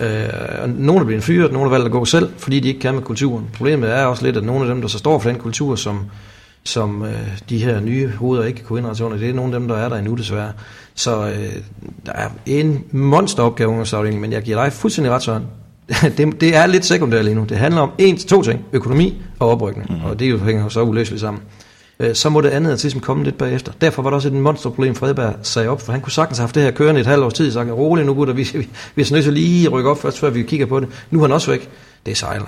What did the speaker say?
Øh, og nogle er blevet fyret, nogle er valgt at gå selv, fordi de ikke kan med kulturen. Problemet er også lidt, at nogle af dem, der så står for den kultur, som, som øh, de her nye hoveder ikke kunne indrette under, det er nogle af dem, der er der endnu desværre. Så øh, der er en monsteropgave ungdomsafdeling, men jeg giver dig fuldstændig ret, Søren. det, det er lidt sekundært lige nu. Det handler om en til to ting. Økonomi og oprykning. Mm. Og det er jo hænger så uløseligt sammen. Øh, så må det andet at komme lidt bagefter. Derfor var der også et monsterproblem, Fredberg sagde op, for han kunne sagtens have haft det her kørende et halvt års tid, og sagt, roligt nu gutter, vi, vi, vi er nødt til lige at rykke op først, før vi kigger på det. Nu er han også væk. Det sejler.